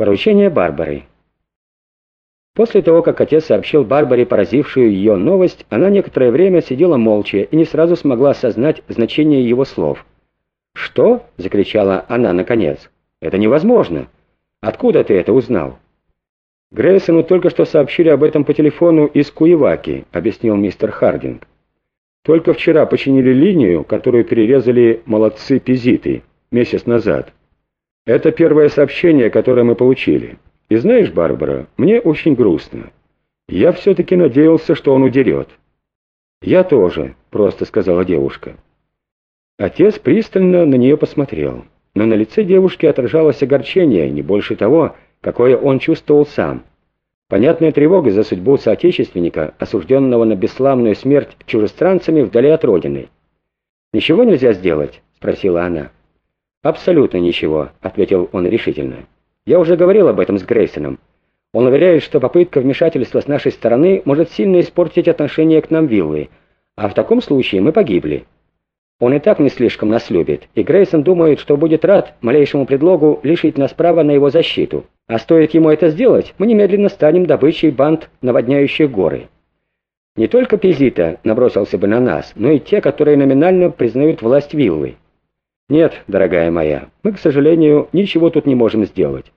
Поручение Барбары. После того, как отец сообщил Барбаре поразившую ее новость, она некоторое время сидела молча и не сразу смогла осознать значение его слов. «Что?» — закричала она наконец. «Это невозможно! Откуда ты это узнал?» «Грейсону только что сообщили об этом по телефону из Куеваки», — объяснил мистер Хардинг. «Только вчера починили линию, которую перерезали молодцы-пизиты месяц назад». Это первое сообщение, которое мы получили. И знаешь, Барбара, мне очень грустно. Я все-таки надеялся, что он удерет. Я тоже, просто сказала девушка. Отец пристально на нее посмотрел, но на лице девушки отражалось огорчение, не больше того, какое он чувствовал сам. Понятная тревога за судьбу соотечественника, осужденного на бесславную смерть чужестранцами вдали от родины. «Ничего нельзя сделать?» — спросила она. «Абсолютно ничего», — ответил он решительно. «Я уже говорил об этом с Грейсоном. Он уверяет, что попытка вмешательства с нашей стороны может сильно испортить отношение к нам виллы, а в таком случае мы погибли. Он и так не слишком нас любит, и Грейсон думает, что будет рад малейшему предлогу лишить нас права на его защиту. А стоит ему это сделать, мы немедленно станем добычей банд, наводняющих горы. Не только Пизита набросился бы на нас, но и те, которые номинально признают власть виллы. «Нет, дорогая моя, мы, к сожалению, ничего тут не можем сделать.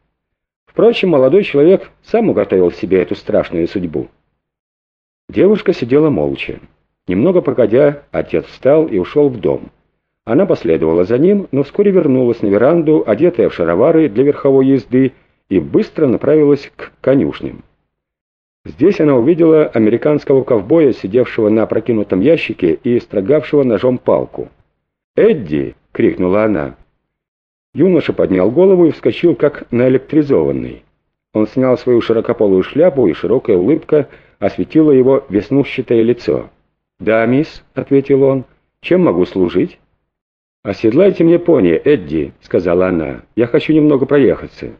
Впрочем, молодой человек сам уготовил себе эту страшную судьбу». Девушка сидела молча. Немного погодя, отец встал и ушел в дом. Она последовала за ним, но вскоре вернулась на веранду, одетая в шаровары для верховой езды, и быстро направилась к конюшням. Здесь она увидела американского ковбоя, сидевшего на опрокинутом ящике и строгавшего ножом палку. «Эдди!» — крикнула она. Юноша поднял голову и вскочил, как наэлектризованный. Он снял свою широкополую шляпу, и широкая улыбка осветила его веснущатое лицо. «Да, мисс», — ответил он, — «чем могу служить?» «Оседлайте мне пони, Эдди», — сказала она. «Я хочу немного проехаться».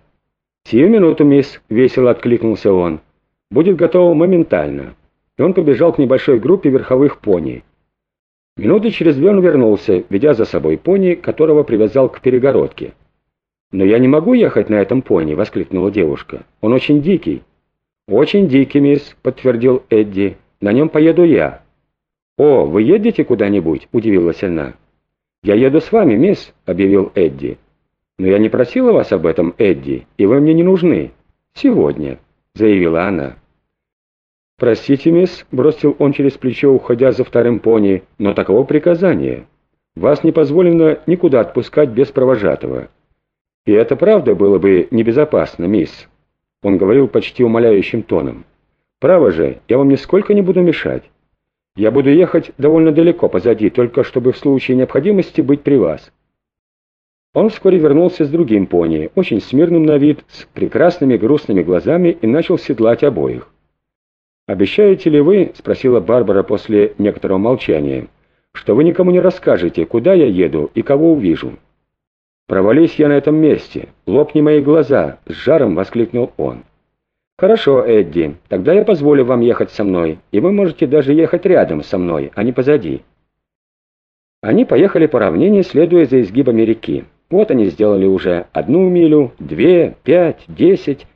«Сию минуту, мисс», — весело откликнулся он. «Будет готово моментально». И он побежал к небольшой группе верховых пони. Минуты через две он вернулся, ведя за собой пони, которого привязал к перегородке. «Но я не могу ехать на этом пони!» — воскликнула девушка. «Он очень дикий». «Очень дикий, мисс», — подтвердил Эдди. «На нем поеду я». «О, вы едете куда-нибудь?» — удивилась она. «Я еду с вами, мисс», — объявил Эдди. «Но я не просила вас об этом, Эдди, и вы мне не нужны. Сегодня», — заявила она. «Простите, мисс», — бросил он через плечо, уходя за вторым пони, — «но таково приказание. Вас не позволено никуда отпускать без провожатого». «И это правда было бы небезопасно, мисс», — он говорил почти умоляющим тоном. «Право же, я вам нисколько не буду мешать. Я буду ехать довольно далеко позади, только чтобы в случае необходимости быть при вас». Он вскоре вернулся с другим пони, очень смирным на вид, с прекрасными грустными глазами и начал седлать обоих. «Обещаете ли вы, — спросила Барбара после некоторого молчания, — что вы никому не расскажете, куда я еду и кого увижу?» «Провались я на этом месте, лопни мои глаза!» — с жаром воскликнул он. «Хорошо, Эдди, тогда я позволю вам ехать со мной, и вы можете даже ехать рядом со мной, а не позади». Они поехали по равнине, следуя за изгибами реки. Вот они сделали уже одну милю, две, пять, десять.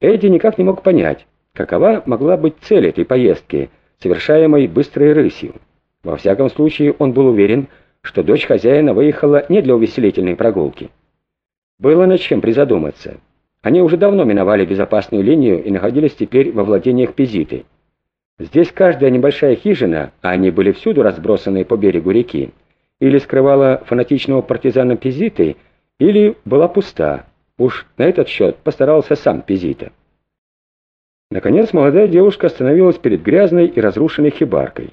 Эдди никак не мог понять, Какова могла быть цель этой поездки, совершаемой быстрой рысью? Во всяком случае, он был уверен, что дочь хозяина выехала не для увеселительной прогулки. Было над чем призадуматься. Они уже давно миновали безопасную линию и находились теперь во владениях Пизиты. Здесь каждая небольшая хижина, а они были всюду разбросаны по берегу реки, или скрывала фанатичного партизана Пизиты, или была пуста. Уж на этот счет постарался сам Пизита. Наконец молодая девушка остановилась перед грязной и разрушенной хибаркой.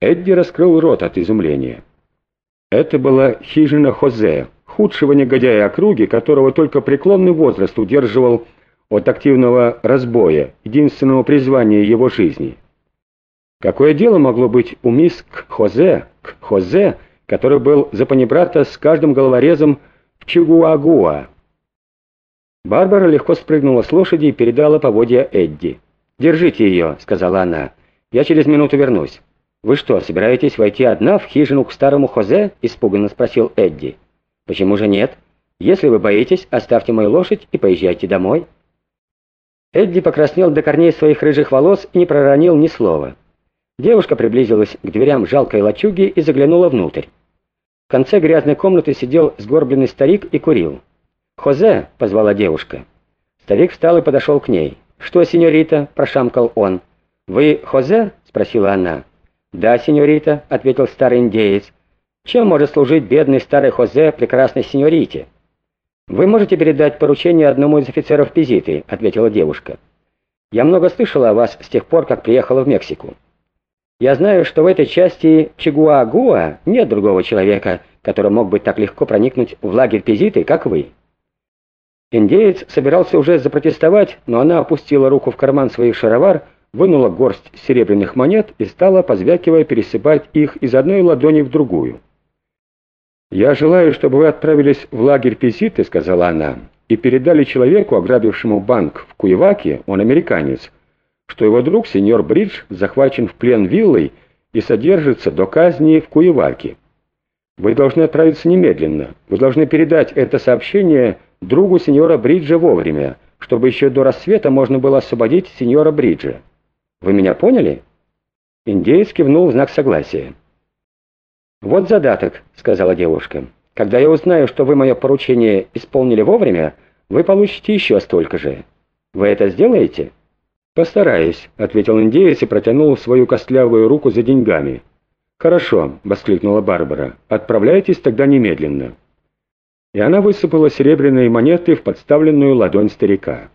Эдди раскрыл рот от изумления. Это была хижина Хозе, худшего негодяя округи, которого только преклонный возраст удерживал от активного разбоя, единственного призвания его жизни. Какое дело могло быть у мисс к Хозе, к Хозе, который был за панибрата с каждым головорезом в Чигуагуа? Барбара легко спрыгнула с лошади и передала поводья Эдди. «Держите ее», — сказала она. «Я через минуту вернусь». «Вы что, собираетесь войти одна в хижину к старому Хозе?» — испуганно спросил Эдди. «Почему же нет? Если вы боитесь, оставьте мою лошадь и поезжайте домой». Эдди покраснел до корней своих рыжих волос и не проронил ни слова. Девушка приблизилась к дверям жалкой лачуги и заглянула внутрь. В конце грязной комнаты сидел сгорбленный старик и курил. «Хозе!» — позвала девушка. Старик встал и подошел к ней. «Что, сеньорита?» — прошамкал он. «Вы Хозе?» — спросила она. «Да, сеньорита», — ответил старый индеец. «Чем может служить бедный старый Хозе прекрасной сеньорите?» «Вы можете передать поручение одному из офицеров Пизиты», — ответила девушка. «Я много слышала о вас с тех пор, как приехала в Мексику. Я знаю, что в этой части Чигуагуа нет другого человека, который мог бы так легко проникнуть в лагерь Пизиты, как вы». Индеец собирался уже запротестовать, но она опустила руку в карман своих шаровар, вынула горсть серебряных монет и стала, позвякивая, пересыпать их из одной ладони в другую. «Я желаю, чтобы вы отправились в лагерь Пизиты», — сказала она, «и передали человеку, ограбившему банк в Куеваке, он американец, что его друг, сеньор Бридж, захвачен в плен виллой и содержится до казни в Куеваке. Вы должны отправиться немедленно. Вы должны передать это сообщение другу сеньора Бриджа вовремя, чтобы еще до рассвета можно было освободить сеньора Бриджа. Вы меня поняли?» Индеец кивнул в знак согласия. «Вот задаток», — сказала девушка. «Когда я узнаю, что вы мое поручение исполнили вовремя, вы получите еще столько же. Вы это сделаете?» «Постараюсь», — ответил индеец и протянул свою костлявую руку за деньгами. «Хорошо», — воскликнула Барбара. «Отправляйтесь тогда немедленно». И она высыпала серебряные монеты в подставленную ладонь старика.